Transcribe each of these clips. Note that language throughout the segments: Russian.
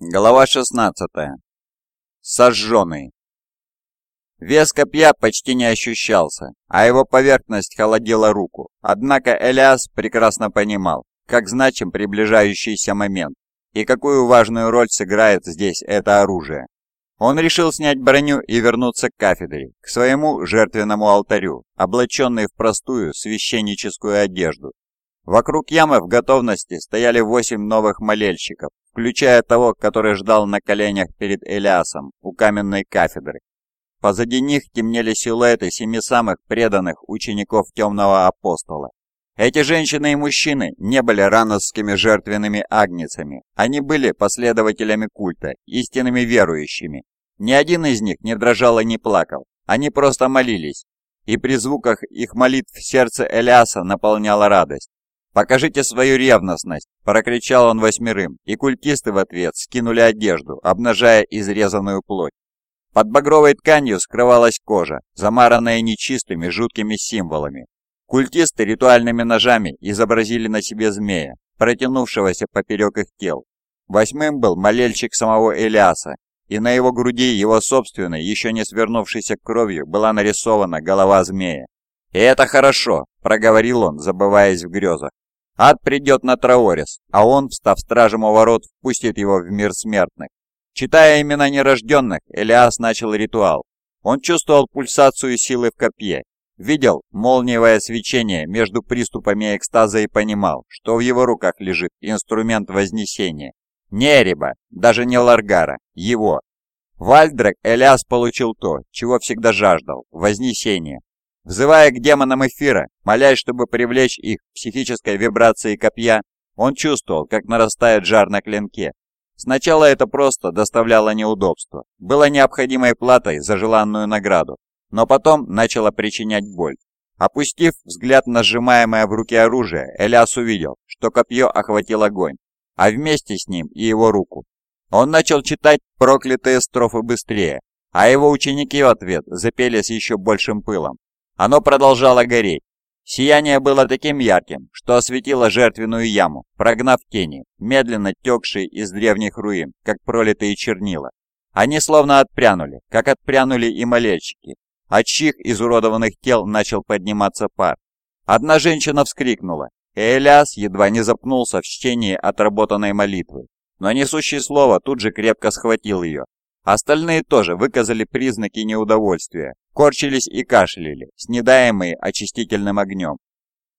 Глава 16. Сожженный. Вес копья почти не ощущался, а его поверхность холодила руку. Однако Элиас прекрасно понимал, как значим приближающийся момент и какую важную роль сыграет здесь это оружие. Он решил снять броню и вернуться к кафедре, к своему жертвенному алтарю, облаченный в простую священническую одежду. Вокруг ямы в готовности стояли восемь новых молельщиков, включая того, который ждал на коленях перед Элиасом у каменной кафедры. Позади них темнели силуэты семи самых преданных учеников Темного Апостола. Эти женщины и мужчины не были раносскими жертвенными агнецами, они были последователями культа, истинными верующими. Ни один из них не дрожал и не плакал, они просто молились, и при звуках их молитв сердце Элиаса наполняло радость. «Покажите свою ревностность!» – прокричал он восьмерым, и культисты в ответ скинули одежду, обнажая изрезанную плоть. Под багровой тканью скрывалась кожа, замаранная нечистыми жуткими символами. Культисты ритуальными ножами изобразили на себе змея, протянувшегося поперек их тел. Восьмым был молельщик самого Элиаса, и на его груди его собственной, еще не свернувшейся кровью, была нарисована голова змея. «И это хорошо», — проговорил он, забываясь в грезах. «Ад придет на Траорис, а он, встав стражем у ворот, впустит его в мир смертных». Читая имена нерожденных, Элиас начал ритуал. Он чувствовал пульсацию силы в копье, видел молниевое свечение между приступами экстаза и понимал, что в его руках лежит инструмент вознесения. Не Эриба, даже не Ларгара, его. Вальдрак Элиас получил то, чего всегда жаждал – вознесение. Взывая к демонам эфира, молясь, чтобы привлечь их психической вибрацией копья, он чувствовал, как нарастает жар на клинке. Сначала это просто доставляло неудобства, было необходимой платой за желанную награду, но потом начало причинять боль. Опустив взгляд на сжимаемое в руке оружие, Элиас увидел, что копье охватил огонь, а вместе с ним и его руку. Он начал читать проклятые строфы быстрее, а его ученики в ответ запели с еще большим пылом. Оно продолжало гореть. Сияние было таким ярким, что осветило жертвенную яму, прогнав тени, медленно текшие из древних руин, как пролитые чернила. Они словно отпрянули, как отпрянули и молельщики, от чьих изуродованных тел начал подниматься пар. Одна женщина вскрикнула, и Элиас едва не запнулся в чтении отработанной молитвы, но несущий слово тут же крепко схватил ее. Остальные тоже выказали признаки неудовольствия, корчились и кашляли, снедаемые очистительным огнем.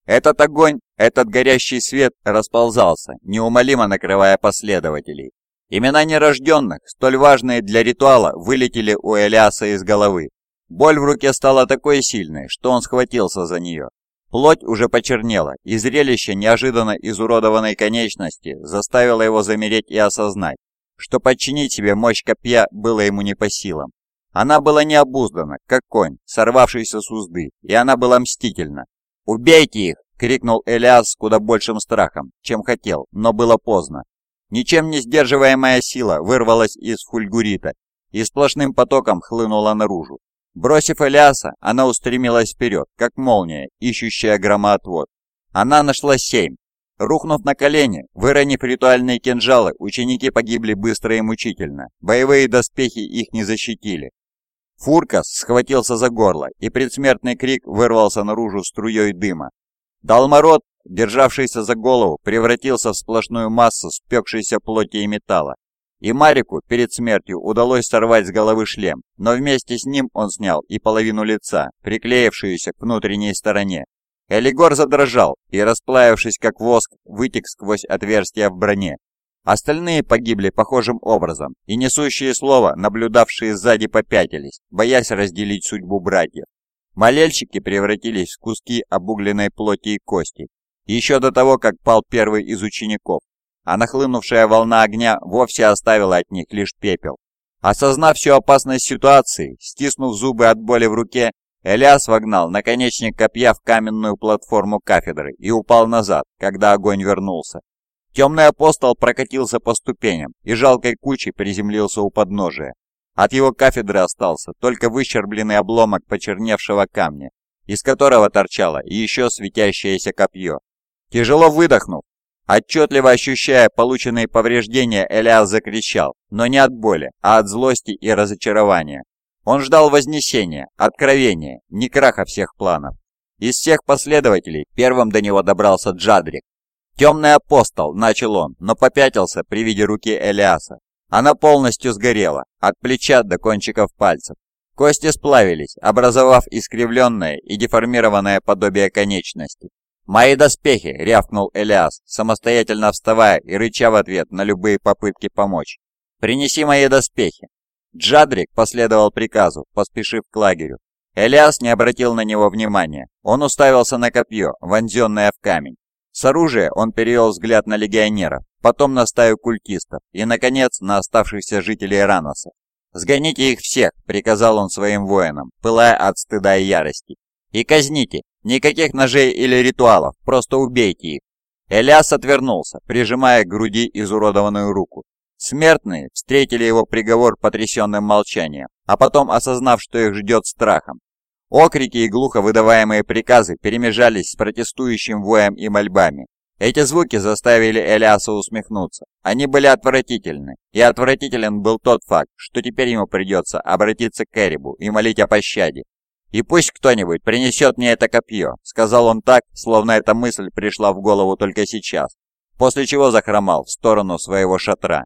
Этот огонь, этот горящий свет расползался, неумолимо накрывая последователей. Имена нерожденных, столь важные для ритуала, вылетели у Элиаса из головы. Боль в руке стала такой сильной, что он схватился за нее. Плоть уже почернела, и зрелище неожиданно изуродованной конечности заставило его замереть и осознать, что подчинить себе мощь копья было ему не по силам. Она была необуздана, как конь, сорвавшийся с узды, и она была мстительна. «Убейте их!» — крикнул Элиас с куда большим страхом, чем хотел, но было поздно. Ничем не сдерживаемая сила вырвалась из фульгурита и сплошным потоком хлынула наружу. Бросив Элиаса, она устремилась вперед, как молния, ищущая громоотвод. Она нашла семь. Рухнув на колени, выронив ритуальные кинжалы, ученики погибли быстро и мучительно. Боевые доспехи их не защитили. Фуркас схватился за горло, и предсмертный крик вырвался наружу струей дыма. Далмарот, державшийся за голову, превратился в сплошную массу спекшейся плоти и металла. И Марику перед смертью удалось сорвать с головы шлем, но вместе с ним он снял и половину лица, приклеившуюся к внутренней стороне. Элигор задрожал и, расплавившись как воск, вытек сквозь отверстия в броне. Остальные погибли похожим образом, и несущие слово, наблюдавшие сзади, попятились, боясь разделить судьбу братьев. Молельщики превратились в куски обугленной плоти и кости, еще до того, как пал первый из учеников, а нахлынувшая волна огня вовсе оставила от них лишь пепел. Осознав всю опасность ситуации, стиснув зубы от боли в руке, Элиас вогнал наконечник копья в каменную платформу кафедры и упал назад, когда огонь вернулся. Темный апостол прокатился по ступеням и жалкой кучей приземлился у подножия. От его кафедры остался только выщербленный обломок почерневшего камня, из которого торчало еще светящееся копье. Тяжело выдохнув, Отчетливо ощущая полученные повреждения, Элиас закричал, но не от боли, а от злости и разочарования. Он ждал вознесения, откровения, не краха всех планов. Из всех последователей первым до него добрался Джадрик. «Темный апостол», — начал он, но попятился при виде руки Элиаса. Она полностью сгорела, от плеча до кончиков пальцев. Кости сплавились, образовав искривленное и деформированное подобие конечности. «Мои доспехи!» — рявкнул Элиас, самостоятельно вставая и рыча в ответ на любые попытки помочь. «Принеси мои доспехи!» Джадрик последовал приказу, поспешив к лагерю. Элиас не обратил на него внимания. Он уставился на копье, вонзенное в камень. С оружия он перевел взгляд на легионеров, потом на стаю культистов и, наконец, на оставшихся жителей Раноса. «Сгоните их всех!» — приказал он своим воинам, пылая от стыда и ярости. «И казните! Никаких ножей или ритуалов, просто убейте их!» Элиас отвернулся, прижимая к груди изуродованную руку. Смертные встретили его приговор потрясенным молчанием, а потом, осознав, что их ждет страхом. Окрики и глухо выдаваемые приказы перемежались с протестующим воем и мольбами. Эти звуки заставили Элиаса усмехнуться. Они были отвратительны, и отвратителен был тот факт, что теперь ему придется обратиться к Эребу и молить о пощаде. «И пусть кто-нибудь принесет мне это копье», — сказал он так, словно эта мысль пришла в голову только сейчас, после чего захромал в сторону своего шатра.